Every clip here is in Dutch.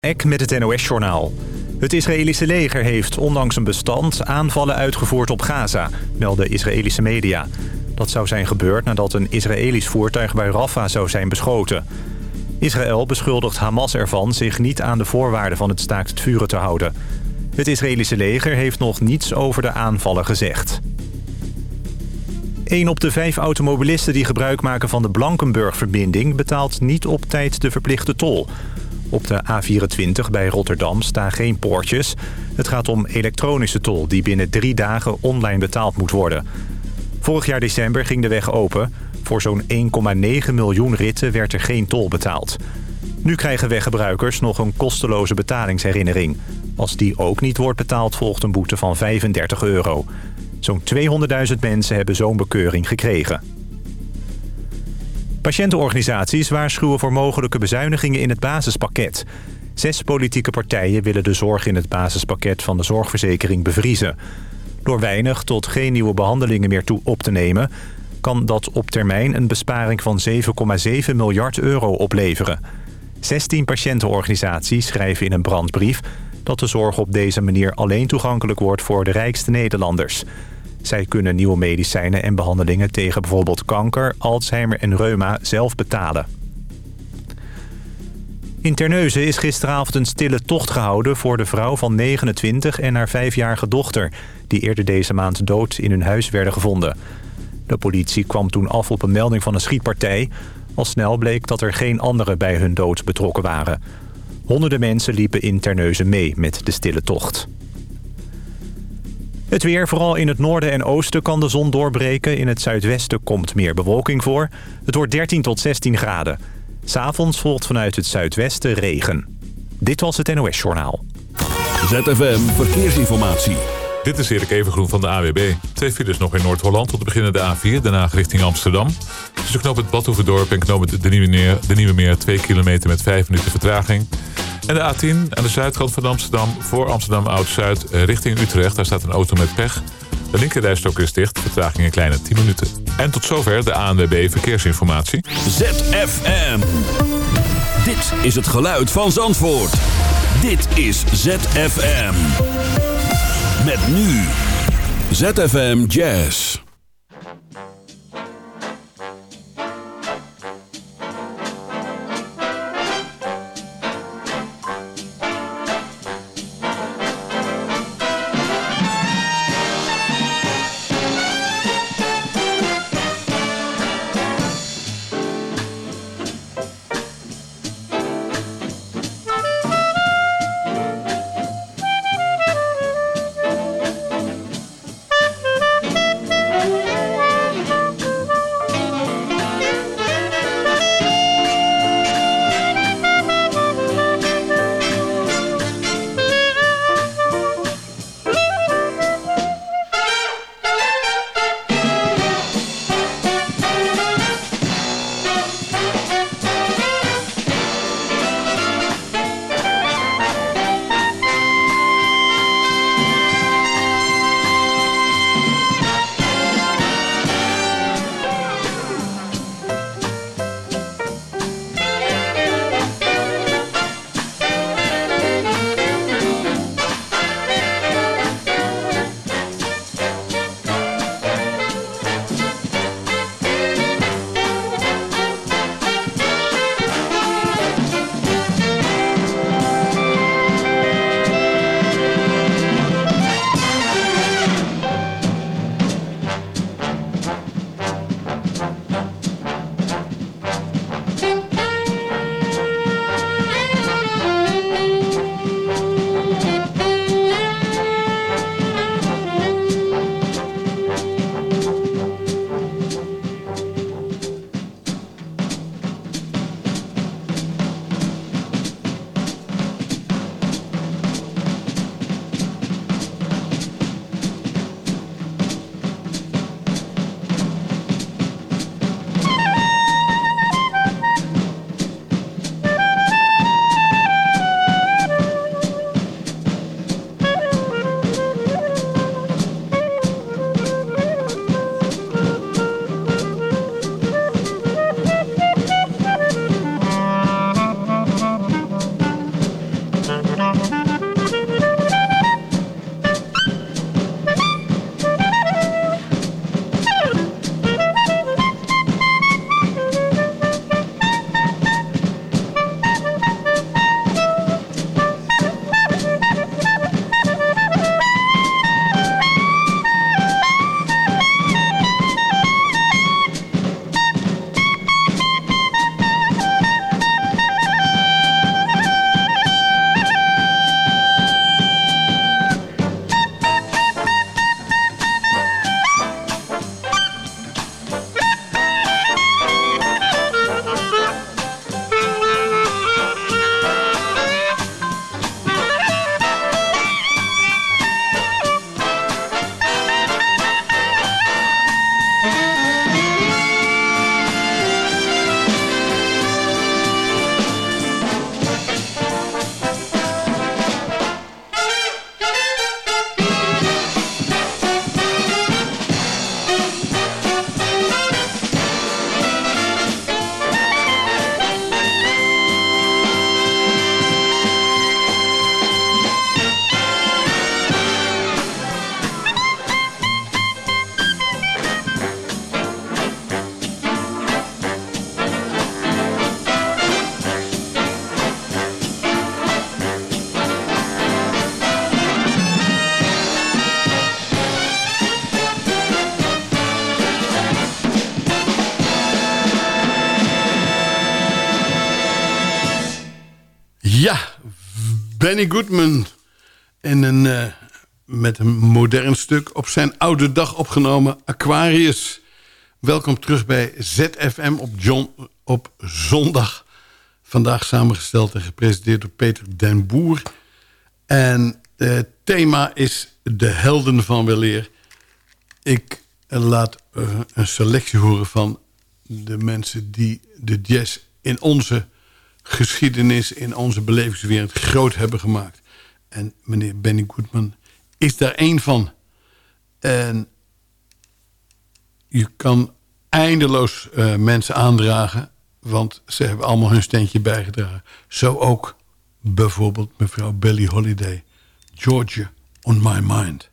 Ek met het NOS-journaal. Het Israëlische leger heeft, ondanks een bestand, aanvallen uitgevoerd op Gaza, melden Israëlische media. Dat zou zijn gebeurd nadat een Israëlisch voertuig bij Rafah zou zijn beschoten. Israël beschuldigt Hamas ervan zich niet aan de voorwaarden van het staakt het vuren te houden. Het Israëlische leger heeft nog niets over de aanvallen gezegd. Een op de vijf automobilisten die gebruik maken van de Blankenburg-verbinding... betaalt niet op tijd de verplichte tol... Op de A24 bij Rotterdam staan geen poortjes. Het gaat om elektronische tol die binnen drie dagen online betaald moet worden. Vorig jaar december ging de weg open. Voor zo'n 1,9 miljoen ritten werd er geen tol betaald. Nu krijgen weggebruikers nog een kosteloze betalingsherinnering. Als die ook niet wordt betaald volgt een boete van 35 euro. Zo'n 200.000 mensen hebben zo'n bekeuring gekregen. Patiëntenorganisaties waarschuwen voor mogelijke bezuinigingen in het basispakket. Zes politieke partijen willen de zorg in het basispakket van de zorgverzekering bevriezen. Door weinig tot geen nieuwe behandelingen meer toe op te nemen... kan dat op termijn een besparing van 7,7 miljard euro opleveren. 16 patiëntenorganisaties schrijven in een brandbrief... dat de zorg op deze manier alleen toegankelijk wordt voor de rijkste Nederlanders... Zij kunnen nieuwe medicijnen en behandelingen tegen bijvoorbeeld kanker, Alzheimer en reuma zelf betalen. In Terneuzen is gisteravond een stille tocht gehouden voor de vrouw van 29 en haar vijfjarige dochter... die eerder deze maand dood in hun huis werden gevonden. De politie kwam toen af op een melding van een schietpartij. Al snel bleek dat er geen anderen bij hun dood betrokken waren. Honderden mensen liepen in Terneuzen mee met de stille tocht. Het weer, vooral in het noorden en oosten kan de zon doorbreken. In het zuidwesten komt meer bewolking voor. Het wordt 13 tot 16 graden. S'avonds volgt vanuit het zuidwesten regen. Dit was het NOS Journaal. ZFM Verkeersinformatie. Dit is Erik Evengroen van de AWB. Twee files nog in Noord-Holland tot beginnen de A4, daarna richting Amsterdam. Tussen knoop het Badhoevedorp en knoop de Nieuwe, Meer, de Nieuwe Meer 2 kilometer met 5 minuten vertraging. En de A10 aan de zuidkant van Amsterdam voor Amsterdam Oud-Zuid richting Utrecht. Daar staat een auto met pech. De linkerrijstok is dicht, vertraging een kleine 10 minuten. En tot zover de ANWB Verkeersinformatie. ZFM. Dit is het geluid van Zandvoort. Dit is ZFM. Met nu ZFM Jazz. Benny Goodman. In een, uh, met een modern stuk op zijn oude dag opgenomen Aquarius. Welkom terug bij ZFM op, John, op zondag. Vandaag samengesteld en gepresenteerd door Peter den Boer. En het thema is de helden van weleer. Ik laat uh, een selectie horen van de mensen die de jazz in onze geschiedenis in onze belevingswereld groot hebben gemaakt. En meneer Benny Goodman is daar één van. En je kan eindeloos uh, mensen aandragen... want ze hebben allemaal hun steentje bijgedragen. Zo ook bijvoorbeeld mevrouw Billie Holiday. Georgia on my mind.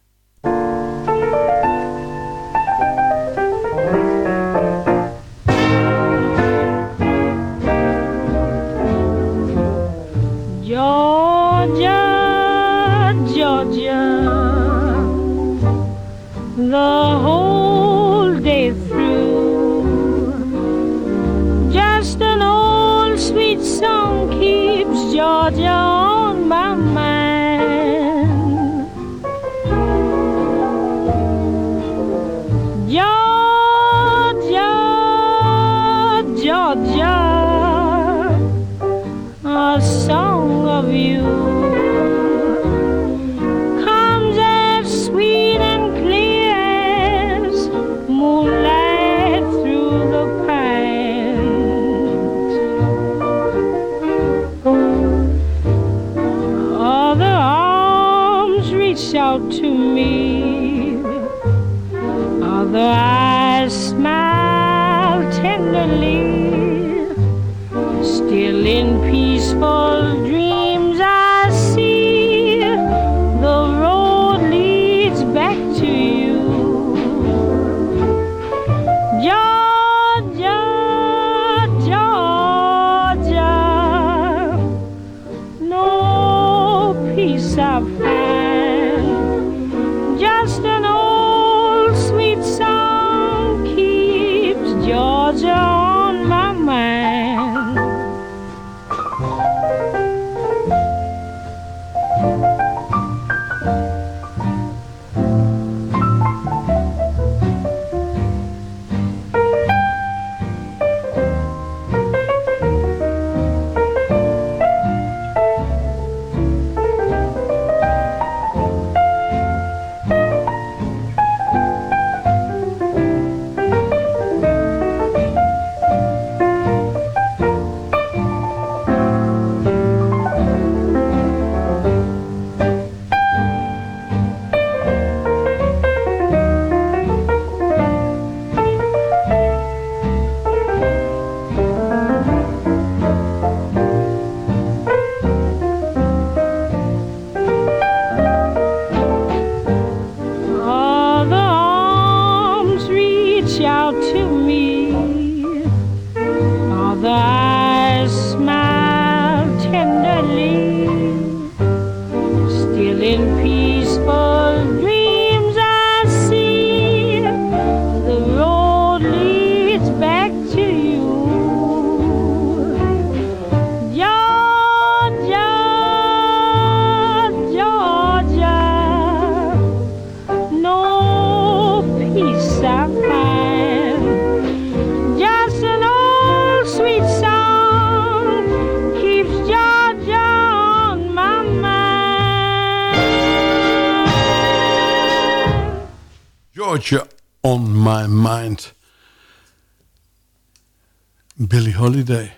Holiday.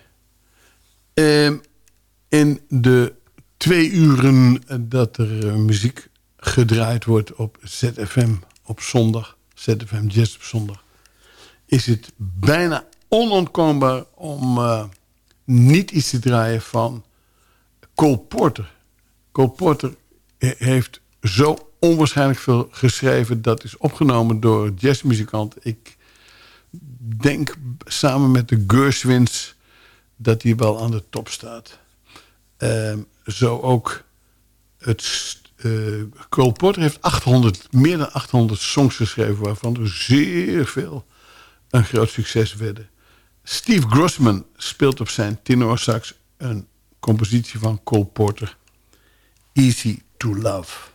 Ehm, in de twee uren dat er eh, muziek gedraaid wordt op ZFM op zondag, ZFM Jazz op zondag, is het bijna onontkoombaar om eh, niet iets te draaien van Cole Porter. Cole Porter he- heeft zo onwaarschijnlijk veel geschreven. Dat is opgenomen door jazzmuzikant. Ik denk samen met de Gershwins dat hij wel aan de top staat. Ehm, zo ook het... eh, Cole Porter heeft 800, meer dan 800 songs geschreven... waarvan er zeer veel een groot succes werden. Steve Grossman speelt op zijn tenorsax... een compositie van Cole Porter. Easy to Love.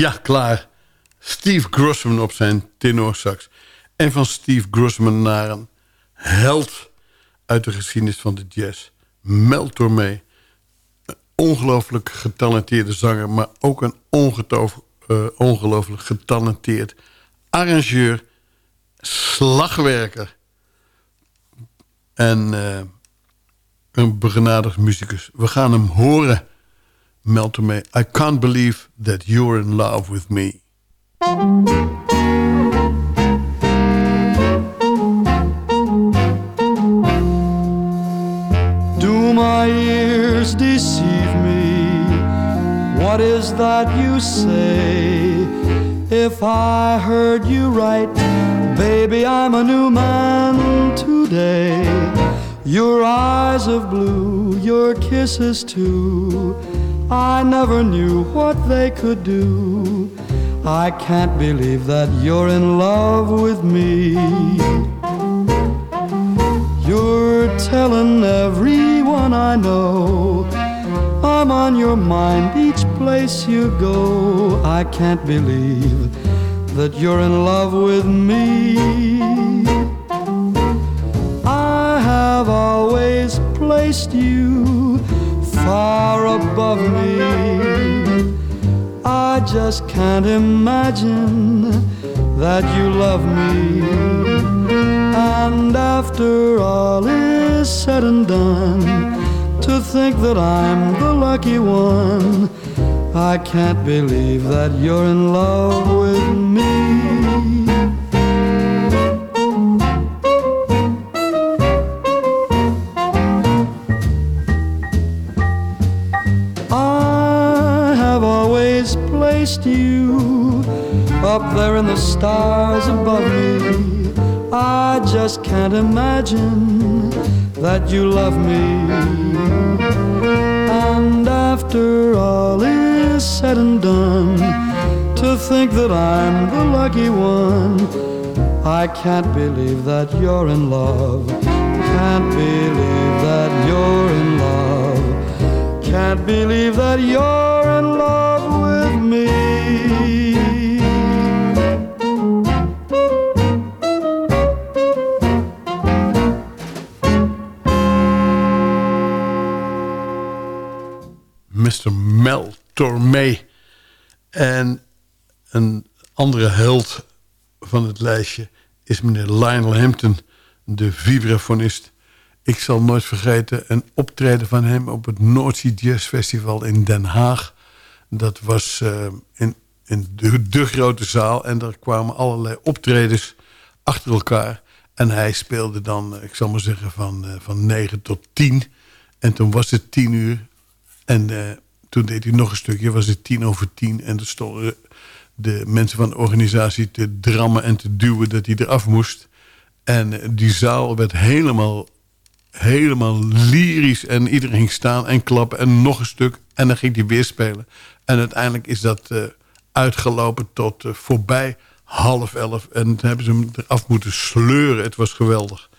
Ja, klaar. Steve Grossman op zijn tenorsax. En van Steve Grossman naar een held uit de geschiedenis van de jazz. Mel Tormé. Ongelooflijk getalenteerde zanger... maar ook een uh, ongelooflijk getalenteerd arrangeur... slagwerker... en uh, een begenadigd muzikus. We gaan hem horen... Mel Tormé. I can't believe that you're in love with me. Do my ears deceive me? What is that you say? If I heard you right, baby, I'm a new man today. Your eyes of blue, your kisses too. I never knew what they could do I can't believe that you're in love with me. You're telling everyone I know I'm on your mind each place you go. I can't believe that you're in love with me. I have always placed you far above me I just can't imagine that you love me. And after all is said and done, to think that I'm the lucky one, I can't believe that you're in love with me. You up there in the stars above me. I just can't imagine that you love me. And after all is said and done, to think that I'm the lucky one, I can't believe that you're in love. Can't believe that you're in love. Can't believe that you're in love. Mr. Mel Tormé. En een andere held van het lijstje is meneer Lionel Hampton, de vibrafonist. Ik zal nooit vergeten een optreden van hem op het Noordzee Jazz Festival in Den Haag. Dat was uh, in, in de, grote zaal en daar kwamen allerlei optredens achter elkaar. En hij speelde dan, ik zal maar zeggen, van, uh, van 9 tot 10. En toen was het 10 uur. En uh, toen deed hij nog een stukje, was het tien over tien. En er stonden de mensen van de organisatie te drammen en te duwen dat hij eraf moest. En die zaal werd helemaal, helemaal lyrisch. En iedereen ging staan en klappen en nog een stuk. En dan ging hij weer spelen. En uiteindelijk is dat uh, uitgelopen tot voorbij half elf. En toen hebben ze hem eraf moeten sleuren. Het was geweldig.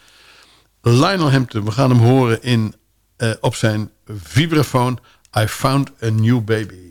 Lionel Hampton, we gaan hem horen in, op zijn vibrafoon. I found a new baby.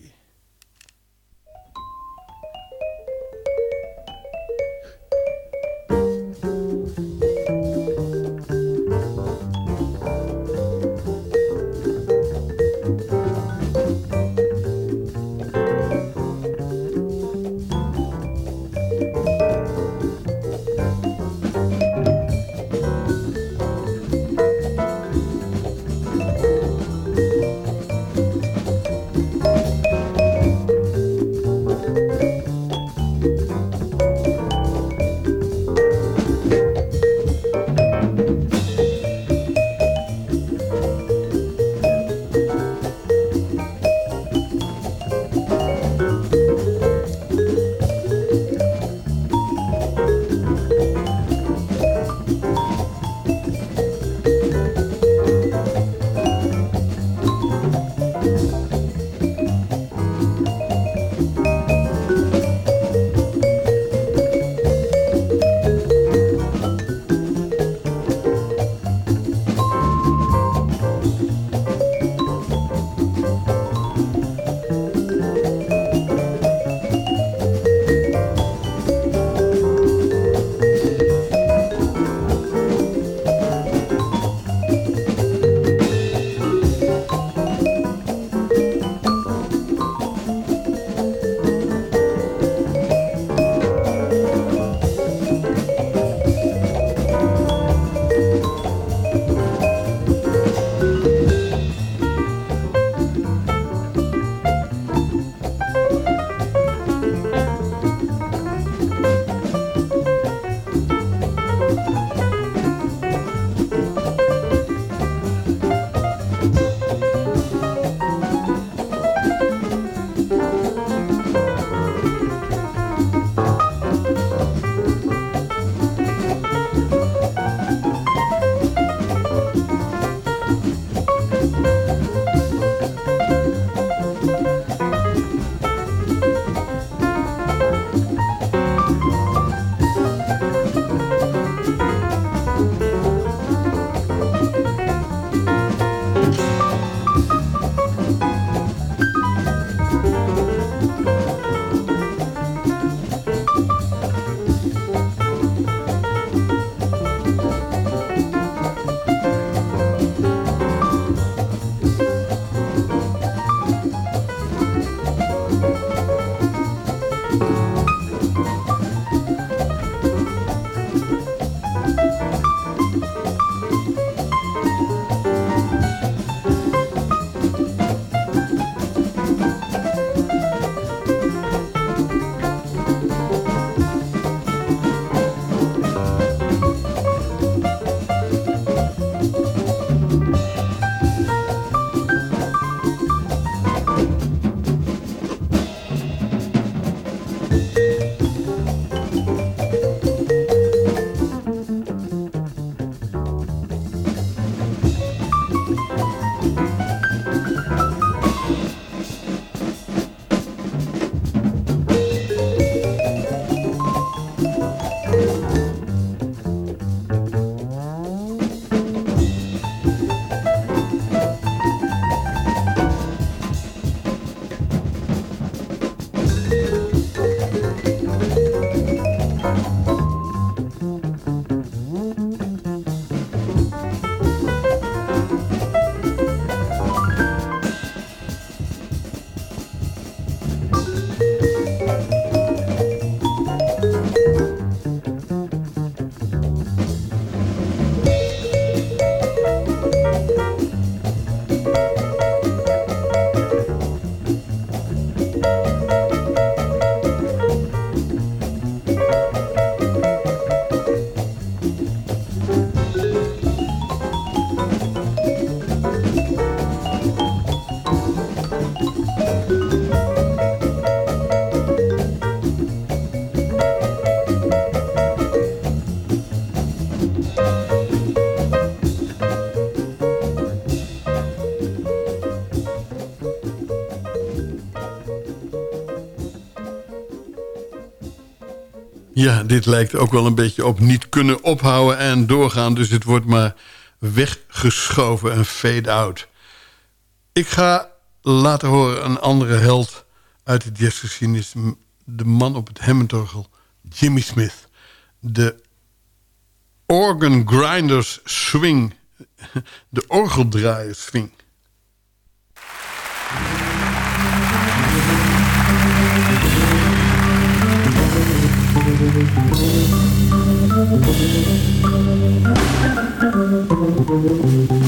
Ja, dit lijkt ook wel een beetje op niet kunnen ophouden en doorgaan. Dus het wordt maar weggeschoven en fade-out. Ik ga laten horen een andere held uit de jazzgeschiedenis. De man op het Hammondorgel, Jimmy Smith. De organ grinders swing. De orgeldraaiers swing. Thank you.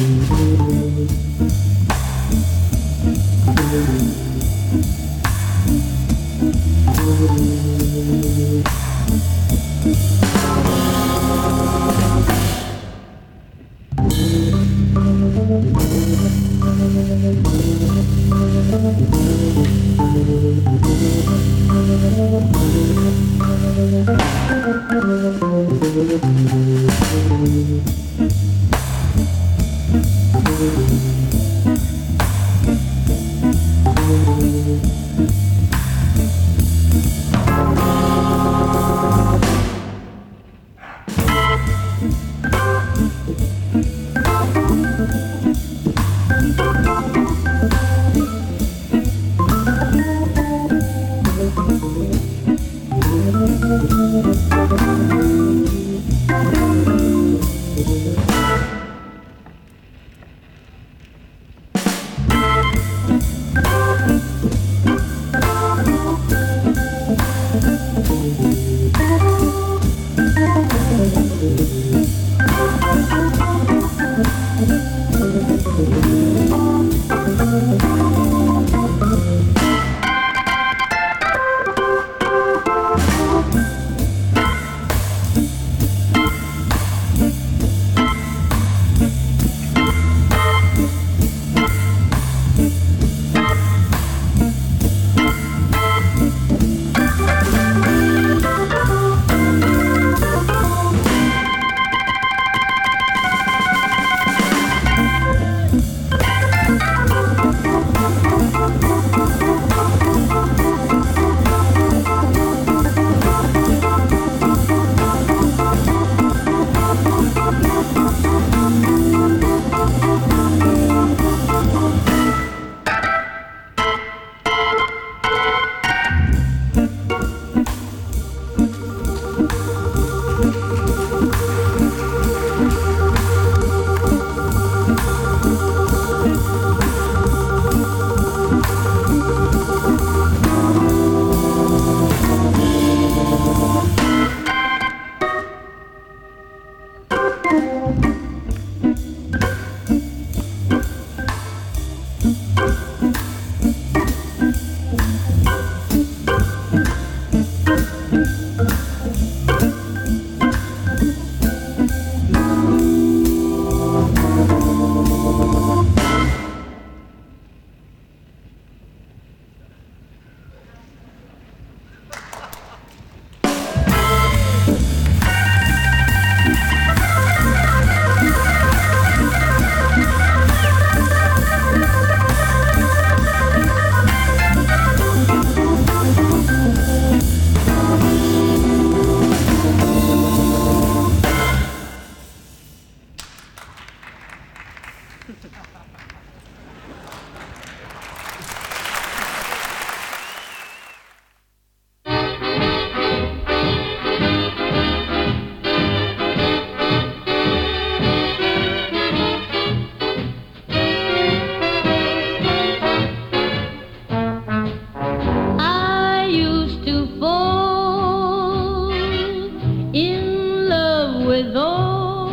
alone.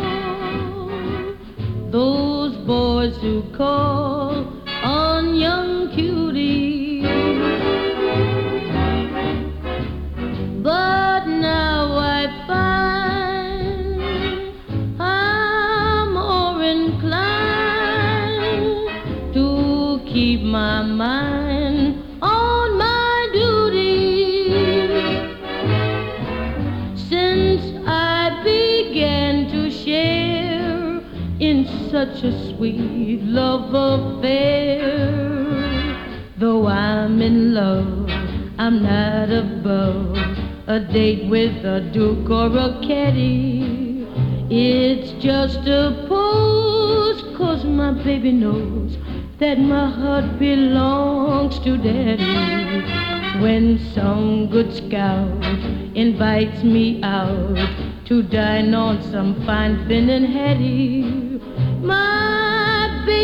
Those boys who call. Such a sweet love affair, though I'm in love, I'm not above a date with a duke or a caddy. It's just a pose, cause my baby knows that my heart belongs to daddy. When some good scout invites me out to dine on some fine Finnan Hattie,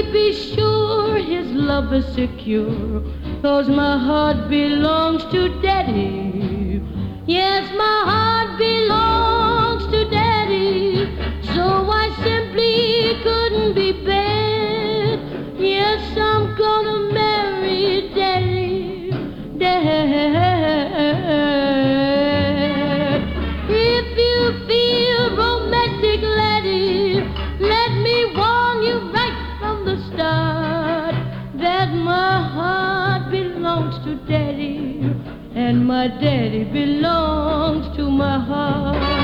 baby sure his love is secure, cause my heart belongs to daddy. Yes, my heart belongs to daddy, so I simply couldn't be bad. Yes, I'm gonna marry daddy, dad. To daddy and my daddy belongs to my heart.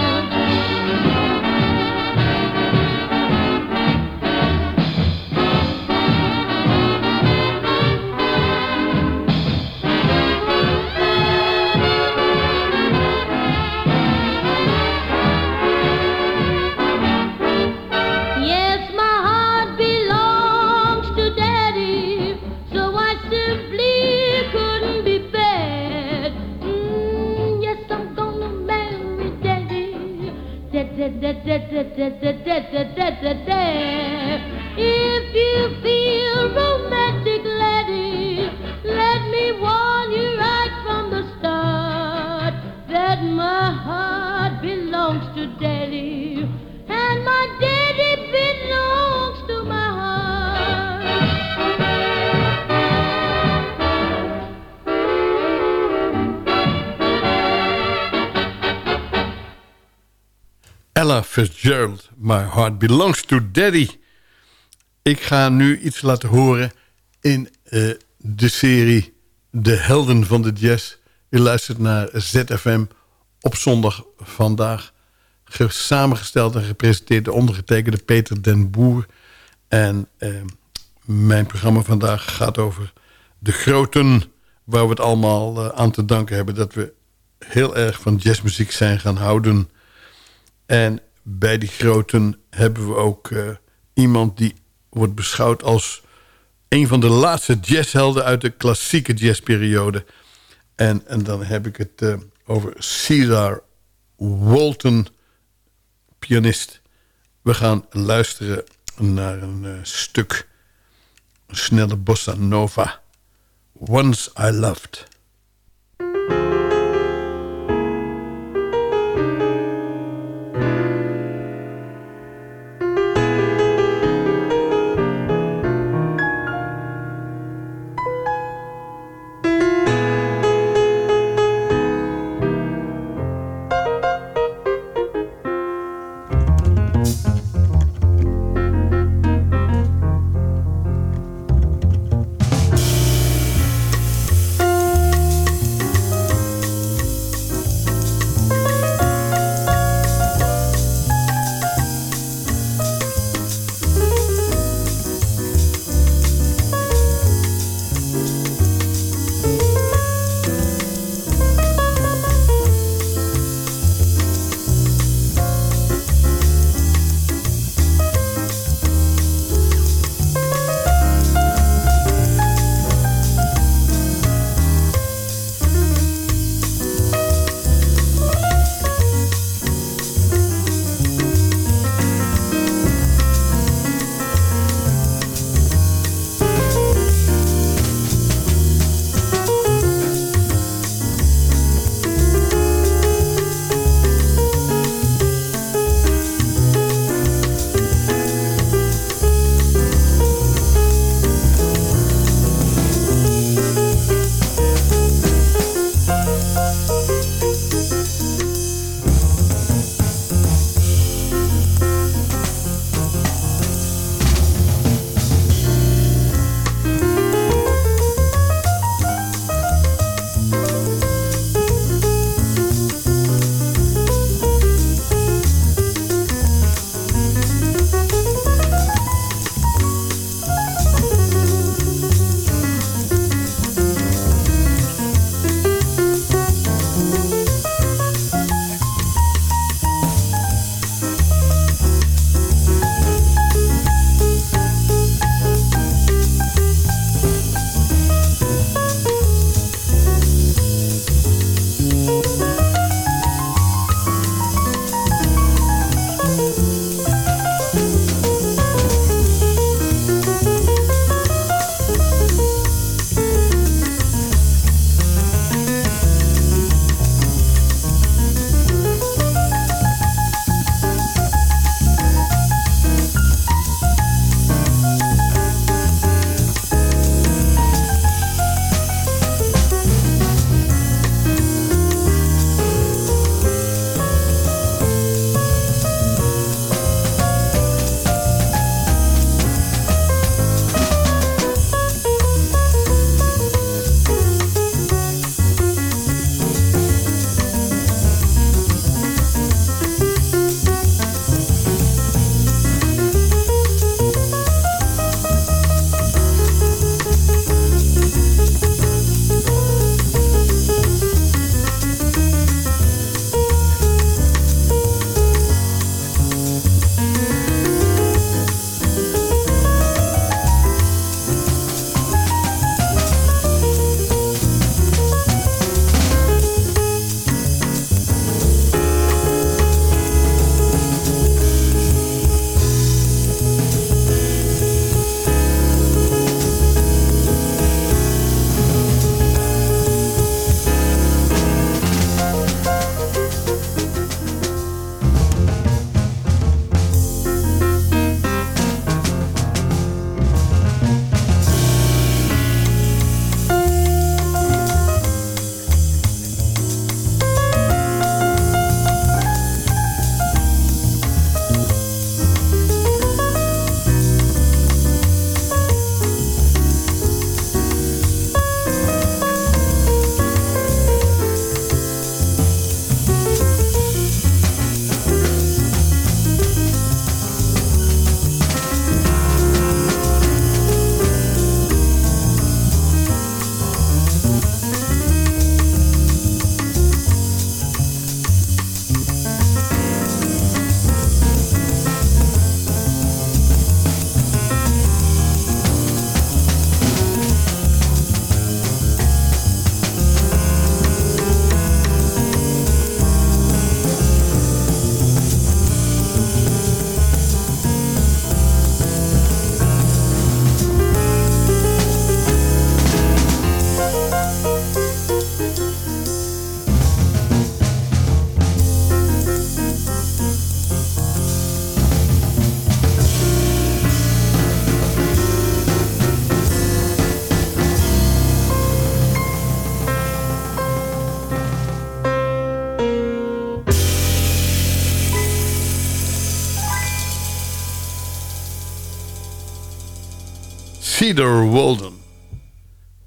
Fitzgerald, My Heart Belongs to Daddy. Ik ga nu iets laten horen in eh, de serie De Helden van de Jazz. U luistert naar ZFM op zondag vandaag. Ge- samengesteld en gepresenteerd door ondergetekende Peter den Boer. En eh, mijn programma vandaag gaat over de groten... waar we het allemaal eh, aan te danken hebben... dat we heel erg van jazzmuziek zijn gaan houden... En bij die groten hebben we ook eh, iemand die wordt beschouwd als een van de laatste jazzhelden uit de klassieke jazzperiode. En, en dan heb ik het eh, over Cesar Walton, pianist. We gaan luisteren naar een eh, stuk, een snelle bossa nova. Once I Loved. Cedar Walden.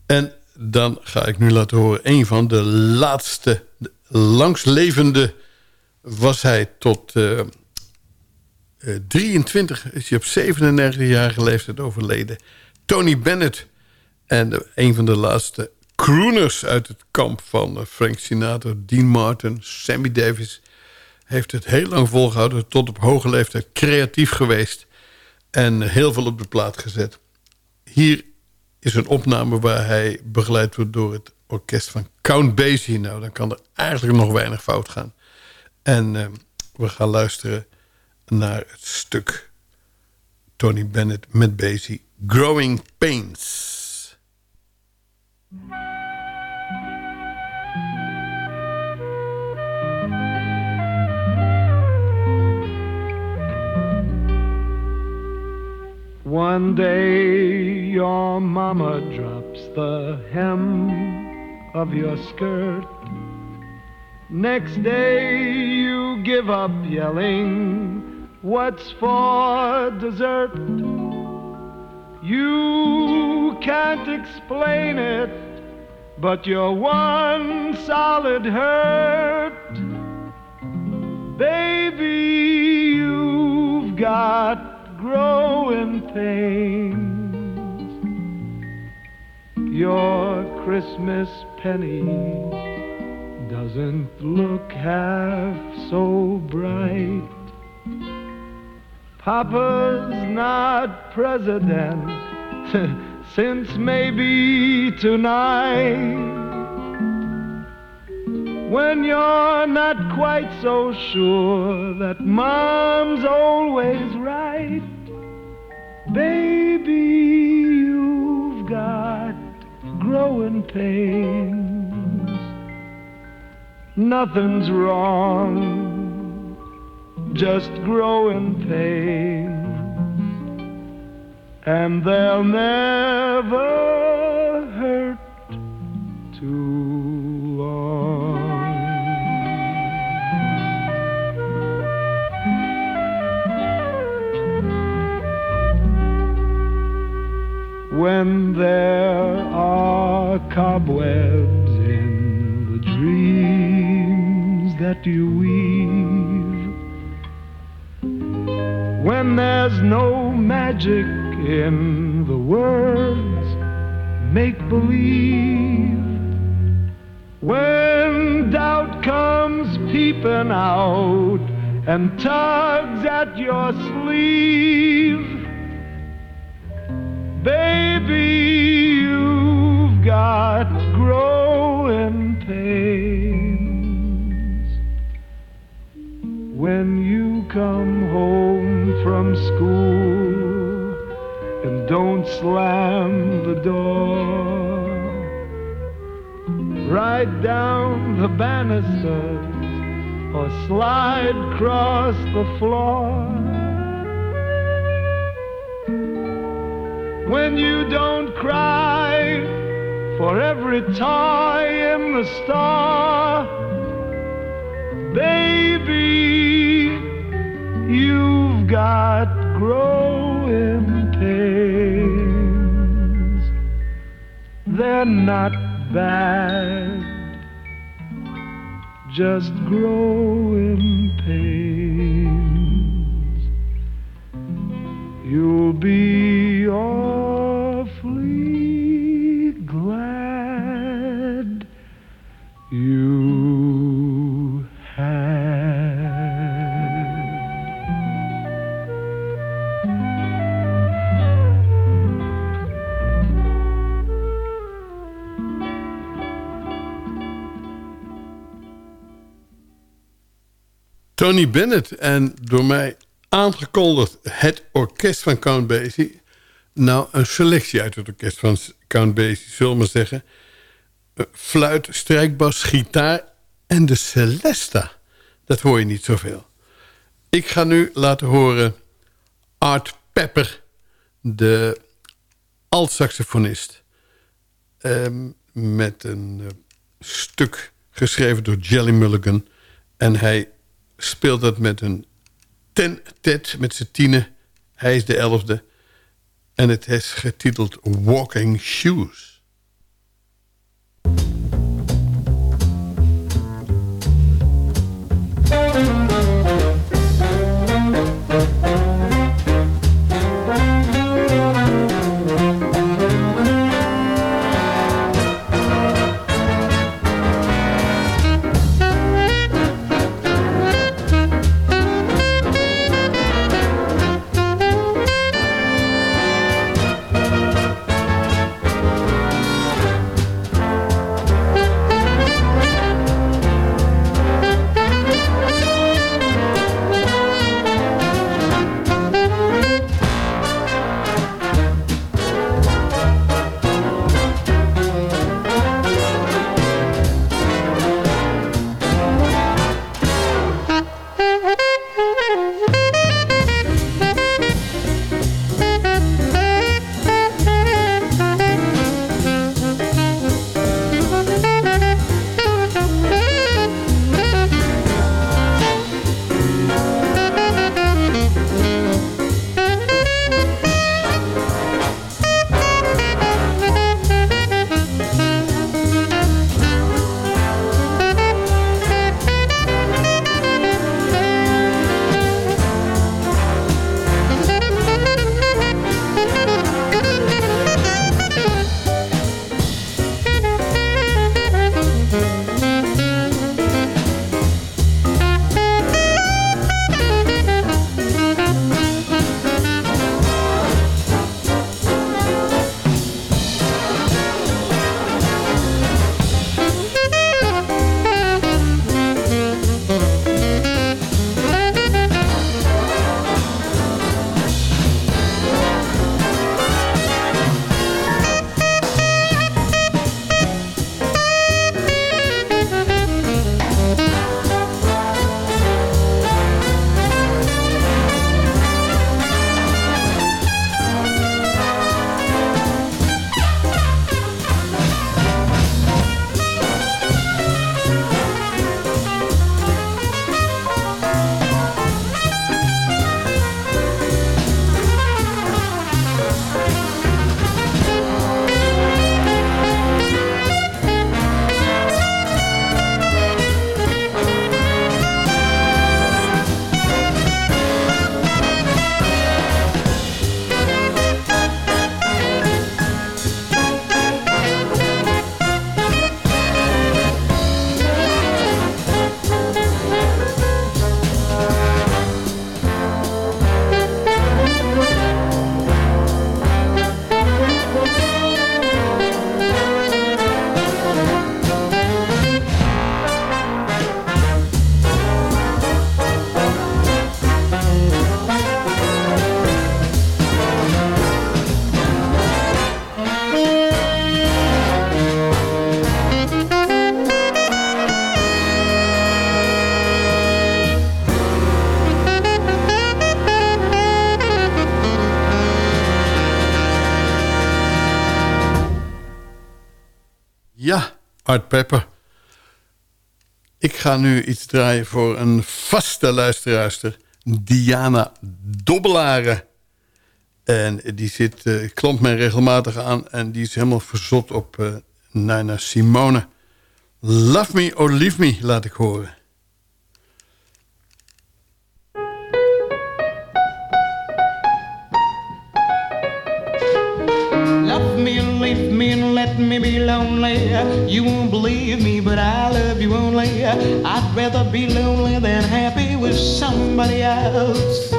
En dan ga ik nu laten horen... een van de laatste, de langslevende... was hij tot uh, uh, 23, is hij op 97-jarige leeftijd overleden. Tony Bennett. En een van de laatste crooners uit het kamp van uh, Frank Sinatra... Dean Martin, Sammy Davis... heeft het heel lang volgehouden... tot op hoge leeftijd creatief geweest... en heel veel op de plaat gezet. Hier is een opname waar hij begeleid wordt door het orkest van Count Basie. Nou, dan kan er eigenlijk nog weinig fout gaan. En uh, we gaan luisteren naar het stuk Tony Bennett met Basie, Growing Pains. One day your mama drops the hem of your skirt. Next day you give up yelling, What's for dessert? You can't explain it, but you're one solid hurt. Baby, you've got growing pains. Your Christmas penny doesn't look half so bright. Papa's not president since maybe tonight. When you're not quite so sure that mom's always right, baby, you've got growing pains. Nothing's wrong, just growing pains. And they'll never hurt too when there are cobwebs in the dreams that you weave, when there's no magic in the words make believe, when doubt comes peeping out and tugs at your sleeve. Baby, you've got growing pains. When you come home from school and don't slam the door, ride down the banisters or slide across the floor. When you don't cry for every toy in the store. Baby, you've got growing pains. They're not bad, just growing pains. You'll be awfully glad you have Tony Bennett en door mij aangekondigd het orkest van Count Basie. Nou, een selectie uit het orkest van Count Basie, zullen we maar zeggen. Fluit, strijkbas, gitaar en de Celesta. Dat hoor je niet zoveel. Ik ga nu laten horen Art Pepper, de alt-saxofonist. Um, met een uh, stuk geschreven door Jelly Mulligan. En hij speelt dat met een ten tet met z'n tienen. Hij is de elfde. En het is getiteld Walking Shoes. Pepper. Ik ga nu iets draaien voor een vaste luisteraarster. Diana Dobbelaren. En die zit, uh, klampt mij regelmatig aan. En die is helemaal verzot op uh, Simone. Love me or leave me, laat ik horen. Me be lonely. You won't believe me, but I love you only. I'd rather be lonely than happy with somebody else.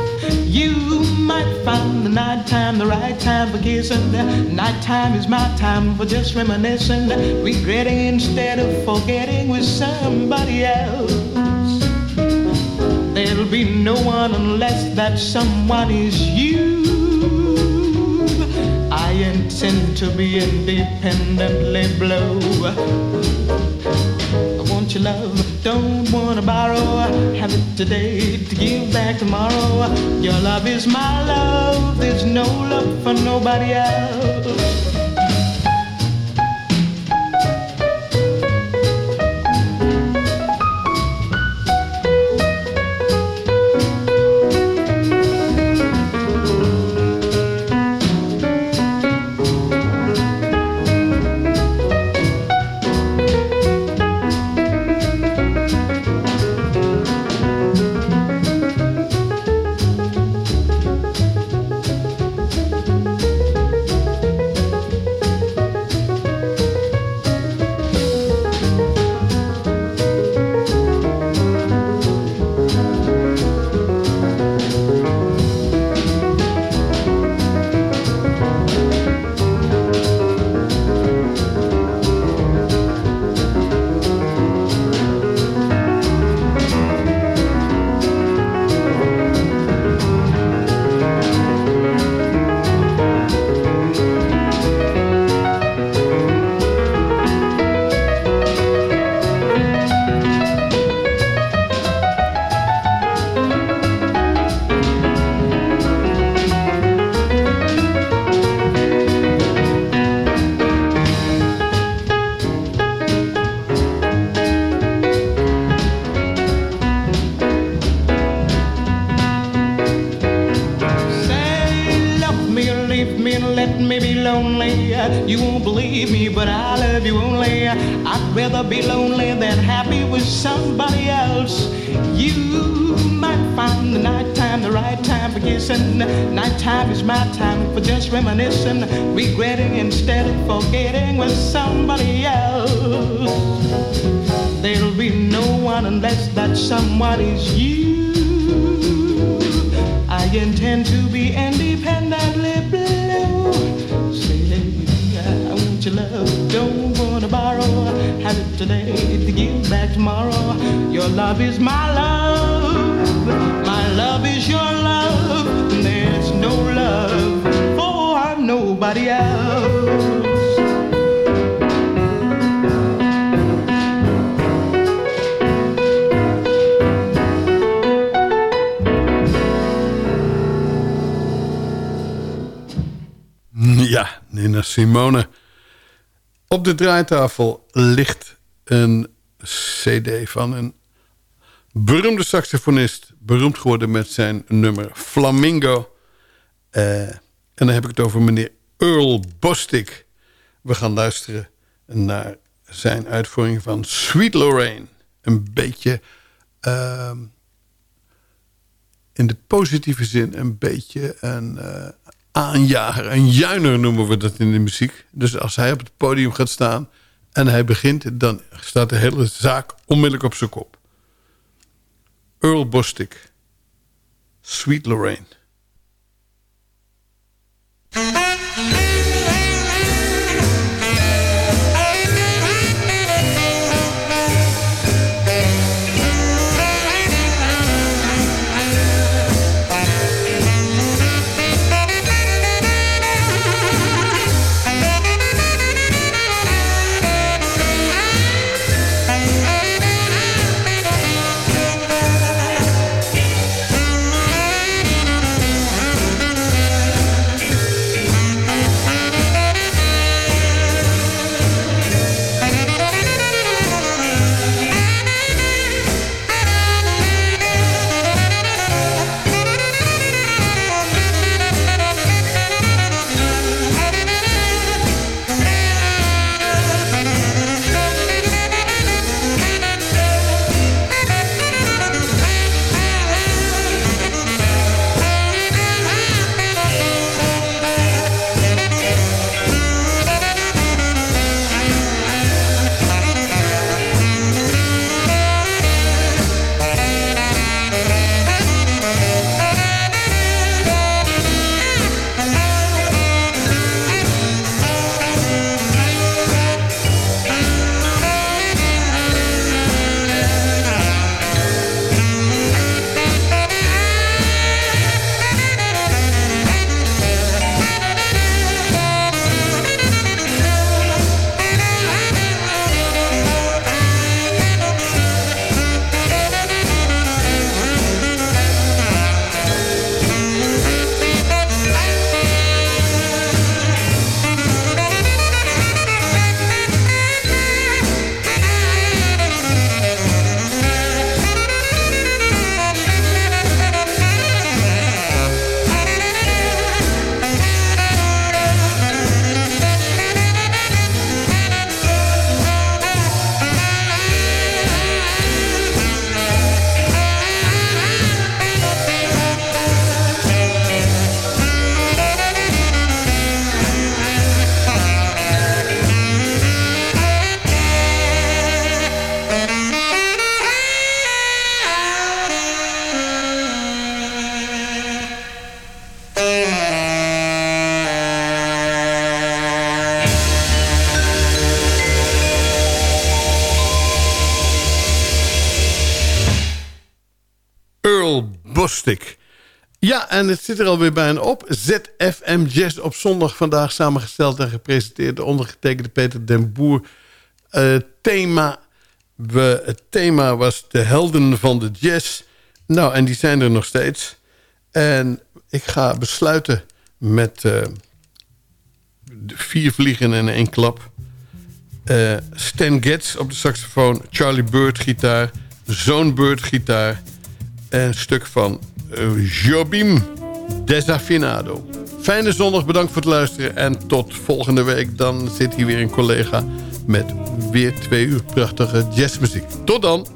You might find the nighttime the right time for kissing. Nighttime is my time for just reminiscing, regretting instead of forgetting with somebody else. There'll be no one unless that someone is you. I to be independently blue. I want your love, don't wanna borrow. Have it today to give back tomorrow. Your love is my love, there's no love for nobody else. Unless that someone is you. I intend to be independently blue. Say, I want your love, don't wanna borrow. Have it today to give back tomorrow. Your love is my love, my love is your love. There's no love for nobody else. Nina Simone. Op de draaitafel ligt een cd van een beroemde saxofonist. Beroemd geworden met zijn nummer Flamingo. Eh, en dan heb ik het over meneer Earl Bostic. We gaan luisteren naar zijn uitvoering van Sweet Lorraine. Een beetje... ehm, in de positieve zin een beetje een eh, aanjager. Een juiner noemen we dat in de muziek. Dus als hij op het podium gaat staan en hij begint... dan staat de hele zaak onmiddellijk op zijn kop. Earl Bostic. Sweet Lorraine. Ja, en het zit er alweer bijna op. ZFM Jazz op zondag vandaag samengesteld en gepresenteerd... ondergetekende Peter den Boer. Eh, thema, het thema was de helden van de jazz. Nou, en die zijn er nog steeds. En ik ga besluiten met eh, vier vliegen in één klap. Eh, Stan Getz op de saxofoon, Charlie Bird gitaar... Zoon Bird gitaar... en een stuk van Jobim Desafinado. Fijne zondag, bedankt voor het luisteren. En tot volgende week. Dan zit hier weer een collega met weer twee uur prachtige jazzmuziek. Tot dan!